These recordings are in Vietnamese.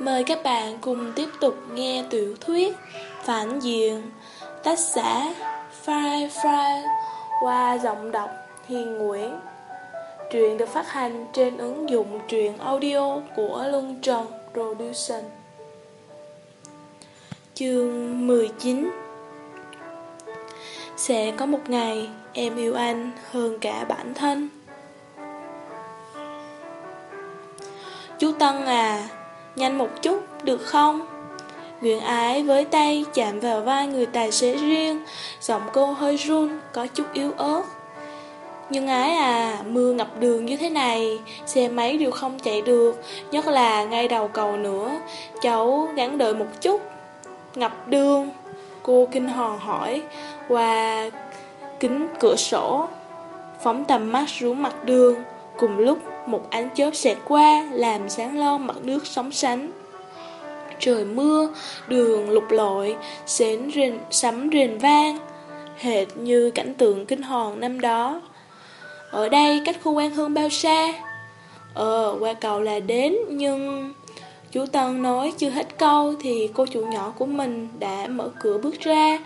Mời các bạn cùng tiếp tục nghe tiểu thuyết Phản diện, Tác giả Fry Fry qua giọng đọc Hiền Nguyễn. Truyện được phát hành trên ứng dụng truyện audio của Luân Trần Production Chương 19 Sẽ có một ngày em yêu anh hơn cả bản thân. Chú Tân à Nhanh một chút, được không? Nguyễn ái với tay chạm vào vai người tài xế riêng, giọng cô hơi run, có chút yếu ớt. Nhưng ái à, mưa ngập đường như thế này, xe máy đều không chạy được, nhất là ngay đầu cầu nữa, cháu gắn đợi một chút. Ngập đường, cô kinh hòn hỏi, qua kính cửa sổ, phóng tầm mắt xuống mặt đường, cùng lúc một ánh chớp xẹt qua làm sáng lo mặt nước sóng sánh. Trời mưa, đường lục lội, xến rền, sấm rền vang, hệt như cảnh tượng kinh hoàng năm đó. Ở đây cách khu quan hương bao xa? Ờ, qua cầu là đến, nhưng... Chú Tân nói chưa hết câu thì cô chủ nhỏ của mình đã mở cửa bước ra.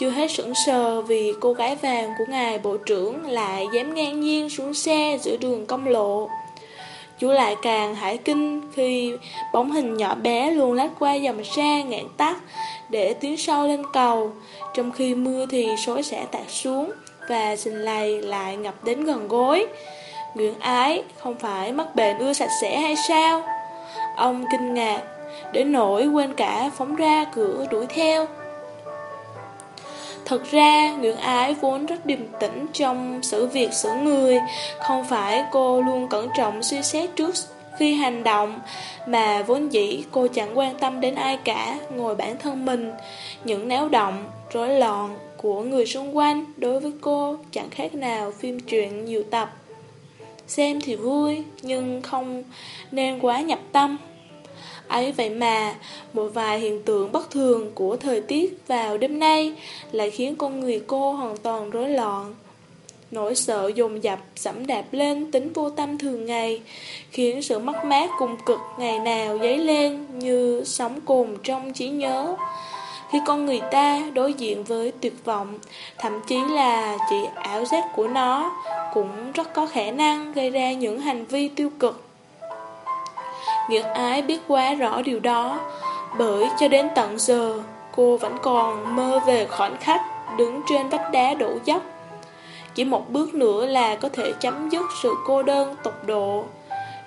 Chưa hết sững sờ vì cô gái vàng của ngài bộ trưởng lại dám ngang nhiên xuống xe giữa đường công lộ. Chú lại càng hải kinh khi bóng hình nhỏ bé luôn lách qua dòng xe ngạn tắt để tiến sâu lên cầu, trong khi mưa thì xối sẽ tạt xuống và xình lầy lại ngập đến gần gối. Nguyễn ái không phải mắc bệnh ưa sạch sẽ hay sao? Ông kinh ngạc, đến nỗi quên cả phóng ra cửa đuổi theo. Thật ra, Nguyễn Ái vốn rất điềm tĩnh trong sự việc xử người, không phải cô luôn cẩn trọng suy xét trước khi hành động, mà vốn dĩ cô chẳng quan tâm đến ai cả, ngồi bản thân mình. Những náo động, rối loạn của người xung quanh đối với cô chẳng khác nào phim truyện nhiều tập. Xem thì vui, nhưng không nên quá nhập tâm. Ấy vậy mà, một vài hiện tượng bất thường của thời tiết vào đêm nay lại khiến con người cô hoàn toàn rối loạn. Nỗi sợ dồn dập dẫm đạp lên tính vô tâm thường ngày, khiến sự mất mát cùng cực ngày nào dấy lên như sóng cồn trong trí nhớ. Khi con người ta đối diện với tuyệt vọng, thậm chí là chỉ ảo giác của nó, cũng rất có khả năng gây ra những hành vi tiêu cực. Nguyệt ái biết quá rõ điều đó. Bởi cho đến tận giờ, Cô vẫn còn mơ về khoảnh khắc Đứng trên vách đá đổ dốc. Chỉ một bước nữa là có thể chấm dứt sự cô đơn tột độ.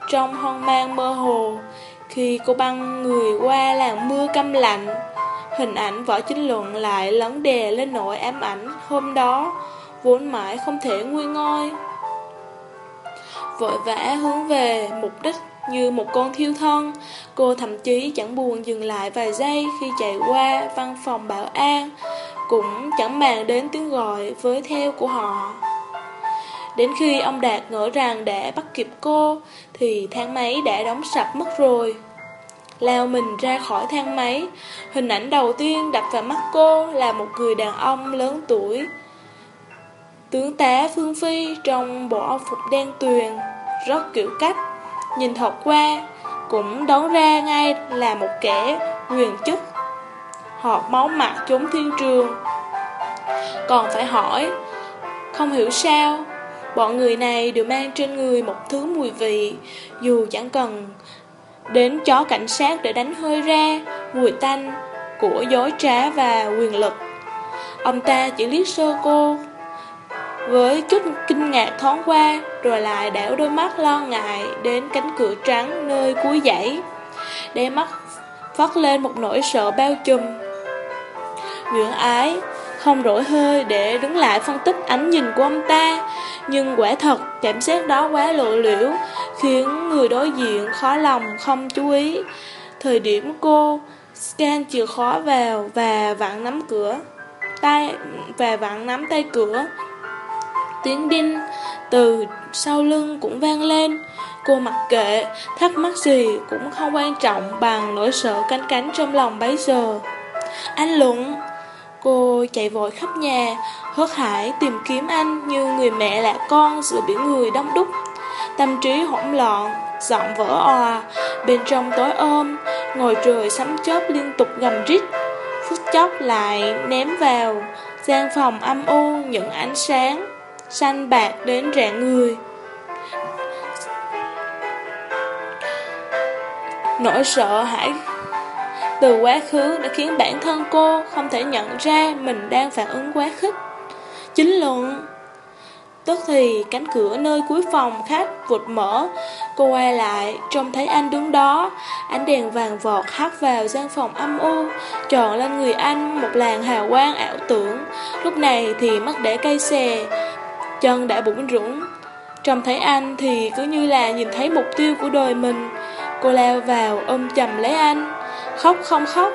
Trong hoang mang mơ hồ, Khi cô băng người qua làng mưa căm lạnh Hình ảnh võ chính luận lại lấn đè lên nỗi ám ảnh hôm đó, Vốn mãi không thể nguôi ngôi. Vội vã hướng về mục đích như một con thiêu thân, cô thậm chí chẳng buồn dừng lại vài giây khi chạy qua văn phòng bảo an, cũng chẳng màng đến tiếng gọi với theo của họ. Đến khi ông Đạt ngỡ rằng đã bắt kịp cô, thì thang máy đã đóng sập mất rồi. Lao mình ra khỏi thang máy, hình ảnh đầu tiên đập vào mắt cô là một người đàn ông lớn tuổi. Tướng tá Phương Phi trong bộ áo phục đen tuyền, rất kiểu cách. Nhìn thật qua, Cũng đoán ra ngay là một kẻ quyền chức. Họ máu mặt trốn thiên trường. Còn phải hỏi, Không hiểu sao, Bọn người này đều mang trên người một thứ mùi vị, Dù chẳng cần Đến chó cảnh sát để đánh hơi ra Mùi tanh Của dối trá và quyền lực. Ông ta chỉ liếc sơ cô với chút kinh ngạc thoáng qua, Rồi lại đảo đôi mắt lo ngại Đến cánh cửa trắng nơi cuối dãy. Đe mắt phát lên một nỗi sợ bao trùm. Nguyễn ái Không rỗi hơi để đứng lại phân tích ánh nhìn của ông ta, Nhưng quả thật cảm giác đó quá lộ liễu, Khiến người đối diện khó lòng không chú ý. Thời điểm cô scan chìa khóa vào và vặn nắm cửa, tay, và vặn nắm tay cửa Tiếng đinh. Từ sau lưng cũng vang lên. Cô mặc kệ, thắc mắc gì cũng không quan trọng bằng nỗi sợ canh cánh trong lòng bấy giờ. Anh Luận Cô chạy vội khắp nhà, hớt hải tìm kiếm anh như người mẹ lạ con giữa biển người đông đúc. Tâm trí hỗn loạn, giọng vỡ òa, bên trong tối ôm, ngồi trời sấm chớp liên tục gầm rít, phút chốc lại ném vào gian phòng âm u những ánh sáng xanh bạc đến rạng người. Nỗi sợ hãi từ quá khứ đã khiến bản thân cô không thể nhận ra mình đang phản ứng quá khích. Chính luận, Tức thì cánh cửa nơi cuối phòng khách vụt mở Cô quay lại, Trông thấy anh đứng đó Ánh đèn vàng vọt hắt vào gian phòng âm u, Tròn lên người anh Một làn hào quang ảo tưởng Lúc này thì mắt để cây xè Chân đã bụng rũng Trông thấy anh thì cứ như là nhìn thấy mục tiêu của đời mình. Cô leo vào ôm chầm lấy anh. Khóc không khóc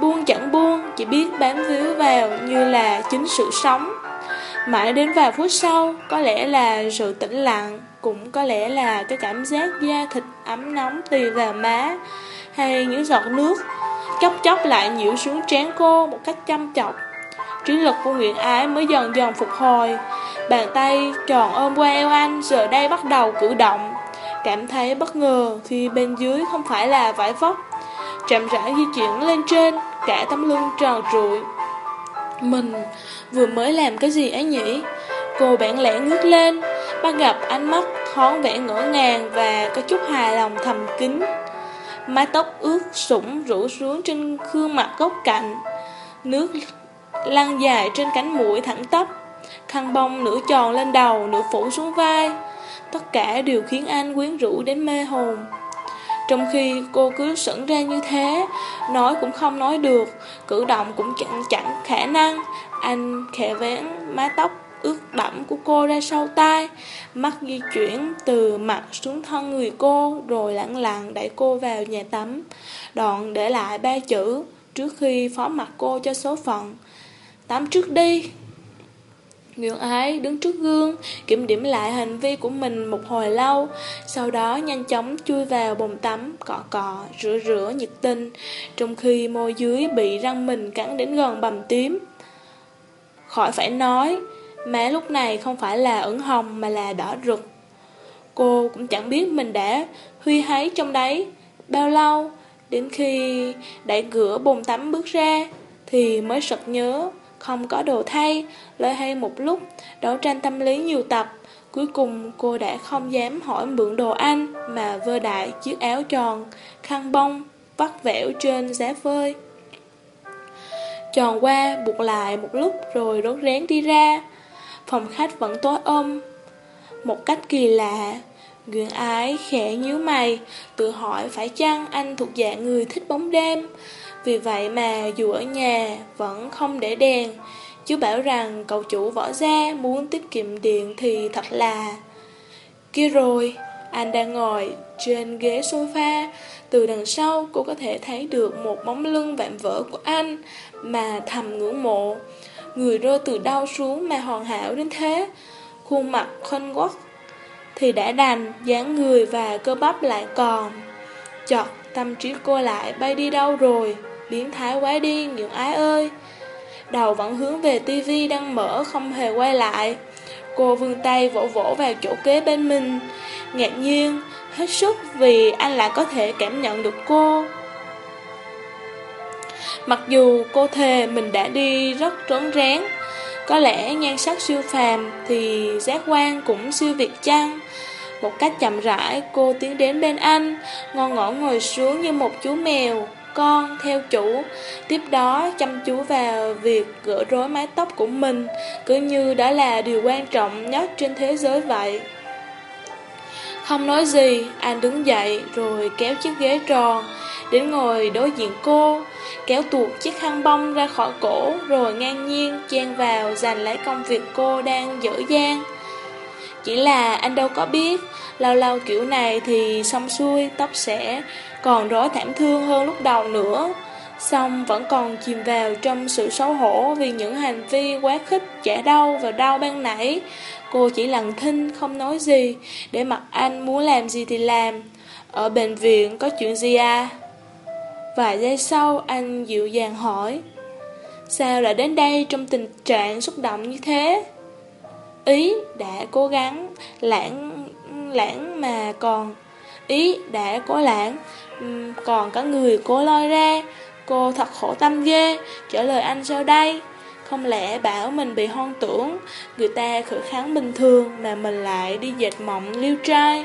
Buông chẳng buông Chỉ biết bám víu vào như là chính sự sống. Mãi đến vài phút sau, có lẽ là sự tĩnh lặng, cũng có lẽ là cái cảm giác da thịt ấm nóng tùy vào má, hay những giọt nước, chốc chốc lại nhiễu xuống trán cô một cách chăm chọc. Trí lực của Nguyễn Ái mới dần dần phục hồi, bàn tay tròn ôm qua eo anh giờ đây bắt đầu cử động, cảm thấy bất ngờ khi bên dưới không phải là vải vóc, chậm rãi di chuyển lên trên, cả tấm lưng tròn trụi. Mình vừa mới làm cái gì ấy nhỉ? Cô bản lẽ ngước lên, bắt gặp ánh mắt thoáng vẻ ngỡ ngàng và có chút hài lòng thầm kín. Mái tóc ướt sũng rủ xuống trên khuôn mặt góc cạnh, nước lăn dài trên cánh mũi thẳng tắp, khăn bông nửa tròn lên đầu, nửa phủ xuống vai. Tất cả đều khiến anh quyến rũ đến mê hồn. Trong khi cô cứ sững ra như thế, nói cũng không nói được, cử động cũng chẳng, chẳng khả năng. Anh khẽ vén mái tóc ướt đẫm của cô ra sau tai, mắt di chuyển từ mặt xuống thân người cô, rồi lặng lặng đẩy cô vào nhà tắm. Đoạn để lại ba chữ trước khi phó mặt cô cho số phận. Tắm trước đi. Nguyễn Ái đứng trước gương, kiểm điểm lại hành vi của mình một hồi lâu, sau đó nhanh chóng chui vào bồn tắm, cọ cọ, rửa rửa nhiệt tình, trong khi môi dưới bị răng mình cắn đến gần bầm tím. Khỏi phải nói, má lúc này không phải là ửng hồng mà là đỏ rực. Cô cũng chẳng biết mình đã huy háy trong đấy bao lâu, đến khi đẩy cửa bồn tắm bước ra, thì mới sực nhớ không có đồ thay, lợi hay một lúc, đấu tranh tâm lý nhiều tập. Cuối cùng cô đã không dám hỏi mượn đồ anh mà vơ đại chiếc áo tròn, khăn bông, vắt vẻo trên giá phơi. Tròn qua buộc lại một lúc rồi rốt rén đi ra. Phòng khách vẫn tối ôm. Một cách kỳ lạ, Nguyễn ái khẽ nhíu mày, tự hỏi phải chăng anh thuộc dạng người thích bóng đêm. Vì vậy mà dù ở nhà vẫn không để đèn Chú bảo rằng cậu chủ võ gia muốn tiết kiệm điện thì thật là Kia rồi, anh đang ngồi trên ghế sofa Từ đằng sau cô có thể thấy được một bóng lưng vạm vỡ của anh Mà thầm ngưỡng mộ Người rơi từ đau xuống mà hoàn hảo đến thế Khuôn mặt khôn quất thì đã đành, dáng người và cơ bắp lại còn Chọt tâm trí cô lại bay đi đâu rồi biến thái quá đi những ái ơi. Đầu vẫn hướng về tivi đang mở không hề quay lại. Cô vươn tay vỗ vỗ vào chỗ kế bên mình, ngạc nhiên, hết sức vì anh lại có thể cảm nhận được cô. Mặc dù cô thề mình đã đi rất trốn rén, có lẽ nhan sắc siêu phàm thì giác quan cũng siêu việt chăng. Một cách chậm rãi, cô tiến đến bên anh, ngon ngõ ngồi xuống như một chú mèo con theo chủ Tiếp đó chăm chú vào việc gỡ rối mái tóc của mình Cứ như đã là điều quan trọng nhất trên thế giới vậy Không nói gì, anh đứng dậy rồi kéo chiếc ghế tròn Đến ngồi đối diện cô Kéo tuột chiếc khăn bông ra khỏi cổ Rồi ngang nhiên chen vào giành lấy công việc cô đang dở dang Chỉ là anh đâu có biết Lâu lâu kiểu này thì xong xuôi tóc sẽ còn rối thảm thương hơn lúc đầu nữa. Xong vẫn còn chìm vào trong sự xấu hổ vì những hành vi quá khích chả đau và đau ban nãy. Cô chỉ lặng thinh không nói gì, để mặc anh muốn làm gì thì làm. Ở bệnh viện có chuyện gì à? Vài giây sau, anh dịu dàng hỏi, Sao lại đến đây trong tình trạng xúc động như thế? Ý đã cố gắng, lãng lãng mà còn, ý đã cố lãng Còn cả người cố lôi ra. Cô thật khổ tâm ghê, Trả lời anh sao đây. Không lẽ bảo mình bị hoang tưởng, Người ta khởi kháng bình thường Mà mình lại đi dệt mộng liêu trai?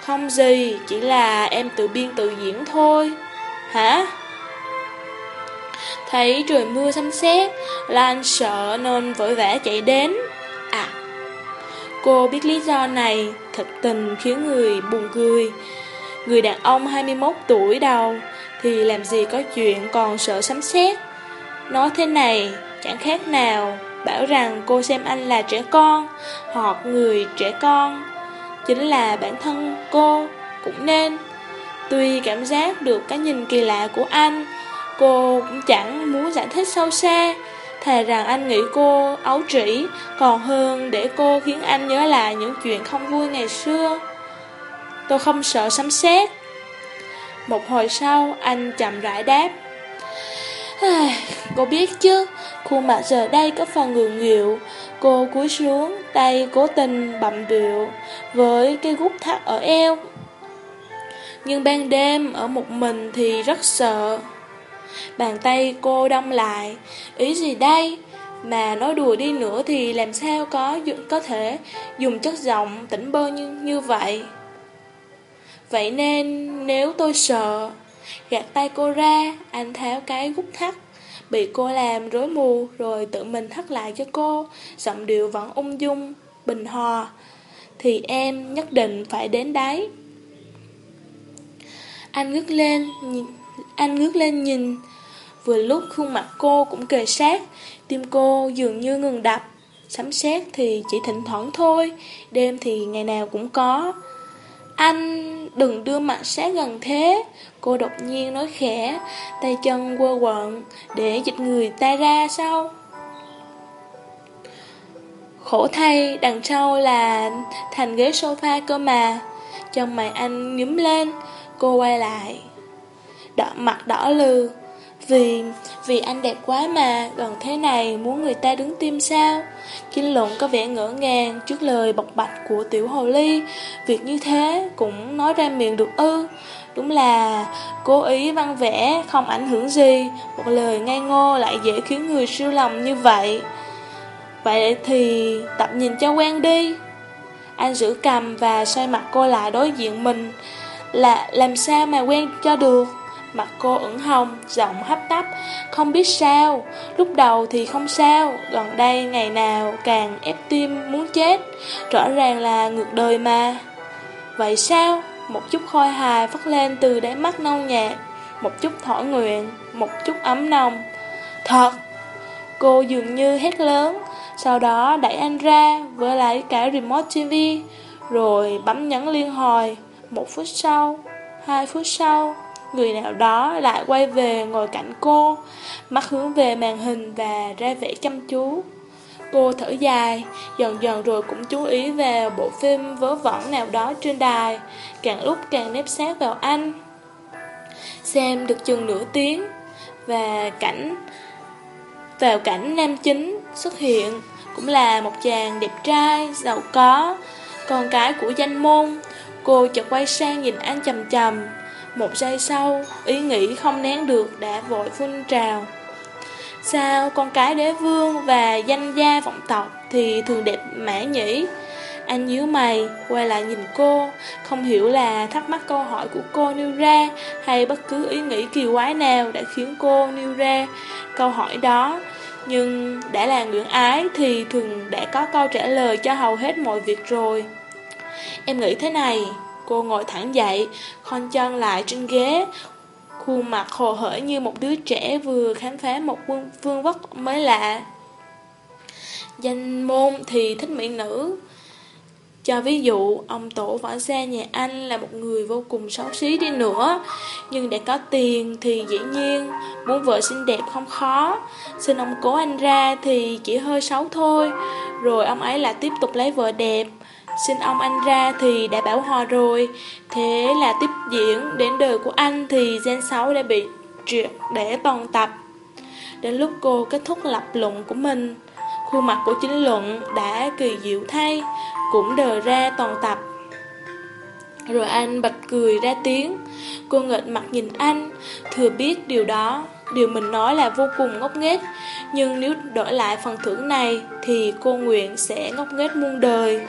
Không gì, Chỉ là em tự biên tự diễn thôi. Hả? Thấy trời mưa xăm xét Lan sợ nên vội vã chạy đến. À Cô biết lý do này, Thật tình khiến người buồn cười. Người đàn ông 21 tuổi đầu, Thì làm gì có chuyện còn sợ sấm sét. Nói thế này, Chẳng khác nào Bảo rằng cô xem anh là trẻ con Hoặc người trẻ con. Chính là bản thân cô Cũng nên. Tuy cảm giác được cái nhìn kỳ lạ của anh, Cô cũng chẳng muốn giải thích sâu xa. Thề rằng anh nghĩ cô ấu trĩ Còn hơn để cô khiến anh nhớ lại những chuyện không vui ngày xưa. Tôi không sợ sấm sét. Một hồi sau, anh chậm rãi đáp. Cô biết chứ, Khuôn mặt giờ đây có phần ngượng nghịu. Cô cúi xuống, Tay cố tình bậm biệu Với cái gút thắt ở eo. Nhưng ban đêm Ở một mình thì rất sợ. Bàn tay cô đông lại. Ý gì đây? Mà nói đùa đi nữa thì làm sao có có thể dùng chất giọng tỉnh bơ như, như vậy? Vậy nên nếu tôi sợ Gạt tay cô ra Anh tháo cái gút thắt Bị cô làm rối mù Rồi tự mình thắt lại cho cô Giọng điệu vẫn ung dung Bình hòa Thì em nhất định phải đến đấy. Anh ngước lên nhìn, Anh ngước lên nhìn. Vừa lúc khuôn mặt cô cũng kề sát Tim cô dường như ngừng đập. Sấm sét thì chỉ thỉnh thoảng thôi Đêm thì ngày nào cũng có. Anh đừng đưa mặt sát gần thế. Cô đột nhiên nói khẽ Tay chân quơ quẩn Để dịch người ta ra sau. Khổ thay đằng sau là thành ghế sofa cơ mà. Chân mày anh nhúm lên. Cô quay lại Đỏ mặt đỏ lừ vì, vì anh đẹp quá mà, gần thế này muốn người ta đứng tim sao? Kinh luận có vẻ ngỡ ngàng trước lời bộc bạch của tiểu hồ ly, việc như thế cũng nói ra miệng được ư. Đúng là cố ý văn vẽ không ảnh hưởng gì, một lời ngây ngô lại dễ khiến người siêu lòng như vậy. Vậy thì tập nhìn cho quen đi. Anh giữ cầm và xoay mặt cô lại đối diện mình, là làm sao mà quen cho được. Mặt cô ửng hồng, giọng hấp tấp. Không biết sao Lúc đầu thì không sao. Gần đây ngày nào càng ép tim muốn chết. Rõ ràng là ngược đời mà. Vậy sao? Một chút khôi hài phát lên từ đáy mắt nâu nhạt. Một chút thỏa nguyện Một chút ấm nồng. Thật Cô dường như hét lớn. Sau đó đẩy anh ra Với lại cả remote TV Rồi bấm nhấn liên hồi. Một phút sau Hai phút sau Người nào đó lại quay về ngồi cạnh cô Mắt hướng về màn hình và ra vẻ chăm chú. Cô thở dài Dần dần rồi cũng chú ý về bộ phim vớ vẩn nào đó trên đài Càng lúc càng nếp sát vào anh. Xem được chừng nửa tiếng Và cảnh Vào cảnh nam chính xuất hiện Cũng là một chàng đẹp trai, giàu có Con cái của danh môn. Cô chợt quay sang nhìn anh chầm chầm một giây sau, ý nghĩ không nén được đã vội phun trào. Sao con cái đế vương và danh gia vọng tộc thì thường đẹp mã nhỉ? Anh nhíu mày, quay lại nhìn cô, không hiểu là thắc mắc câu hỏi của cô nêu ra hay bất cứ ý nghĩ kỳ quái nào đã khiến cô nêu ra câu hỏi đó. Nhưng đã là nguyện ái thì thường đã có câu trả lời cho hầu hết mọi việc rồi. Em nghĩ thế này, Cô ngồi thẳng dậy, khon chân lại trên ghế, khuôn mặt hồ hởi như một đứa trẻ vừa khám phá một vương, vương vất mới lạ. Danh môn thì thích mỹ nữ. Cho ví dụ, ông tổ võ gia nhà anh là một người vô cùng xấu xí đi nữa, nhưng để có tiền thì dĩ nhiên, muốn vợ xinh đẹp không khó. Xin ông cố anh ra thì chỉ hơi xấu thôi, rồi ông ấy lại tiếp tục lấy vợ đẹp. Xin ông anh ra thì đã bảo hòa rồi. Thế là tiếp diễn đến đời của anh thì gen 6 đã bị triệt để toàn tập. Đến lúc cô kết thúc lập luận của mình, Khuôn mặt của chính luận đã kỳ diệu thay, Cũng đờ ra toàn tập. Rồi anh bật cười ra tiếng. Cô nghịch mặt nhìn anh, Thừa biết điều đó. Điều mình nói là vô cùng ngốc nghếch, Nhưng nếu đổi lại phần thưởng này Thì cô nguyện sẽ ngốc nghếch muôn đời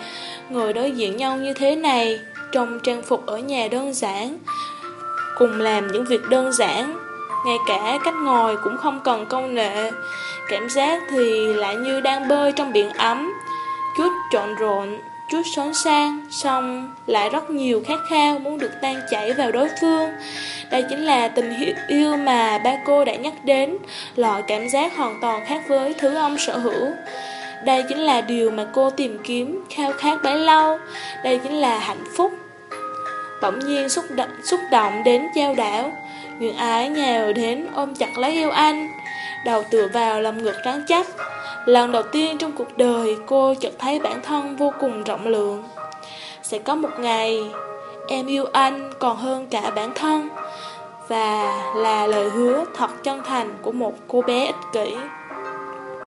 người đối diện nhau như thế này Trong trang phục ở nhà đơn giản Cùng làm những việc đơn giản Ngay cả cách ngồi cũng không cần công nghệ Cảm giác thì lại như đang bơi trong biển ấm Chút trộn rộn chút xốn sang, xong lại rất nhiều khát khao muốn được tan chảy vào đối phương. Đây chính là tình yêu mà ba cô đã nhắc đến, loại cảm giác hoàn toàn khác với thứ ông sở hữu. Đây chính là điều mà cô tìm kiếm, khao khát bấy lâu. Đây chính là hạnh phúc. Bỗng nhiên xúc động, xúc động đến trao đảo. Người ái nhào đến ôm chặt lấy yêu anh. Đầu tựa vào lòng ngực rắn chắc. Lần đầu tiên trong cuộc đời cô chợt thấy bản thân vô cùng rộng lượng. Sẽ có một ngày em yêu anh còn hơn cả bản thân và là lời hứa thật chân thành của một cô bé ích kỷ.